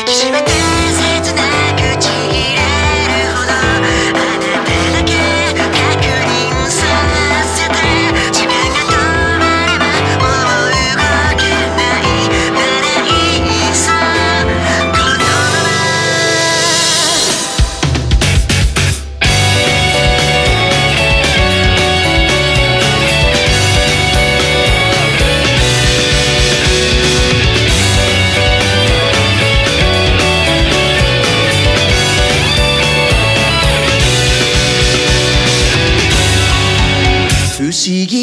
抱きしめて 지기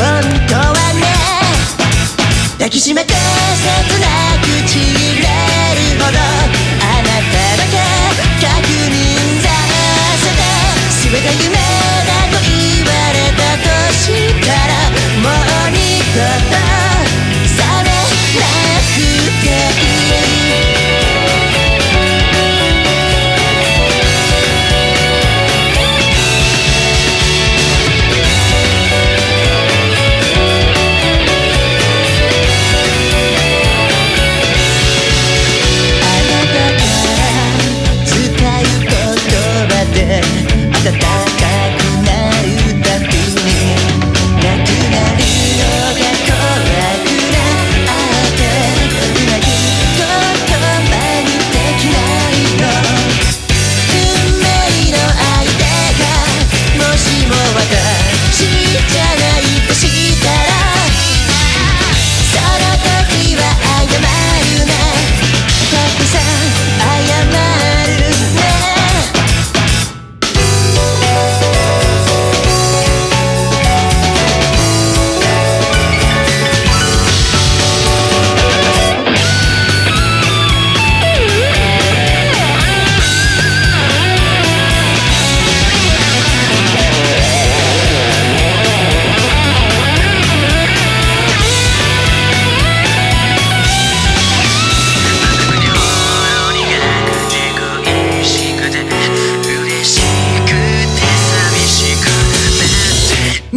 当はね抱きしめて切なくちぎれるほど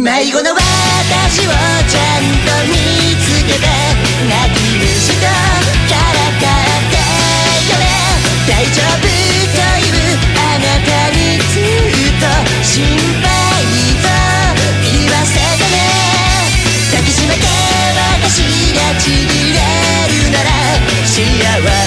迷子の私をちゃんと見つけて泣き虫とからかってよれ大丈夫というあなたにずっと。心配と言わせたね。抱きしめて私がちぎれるなら幸せ。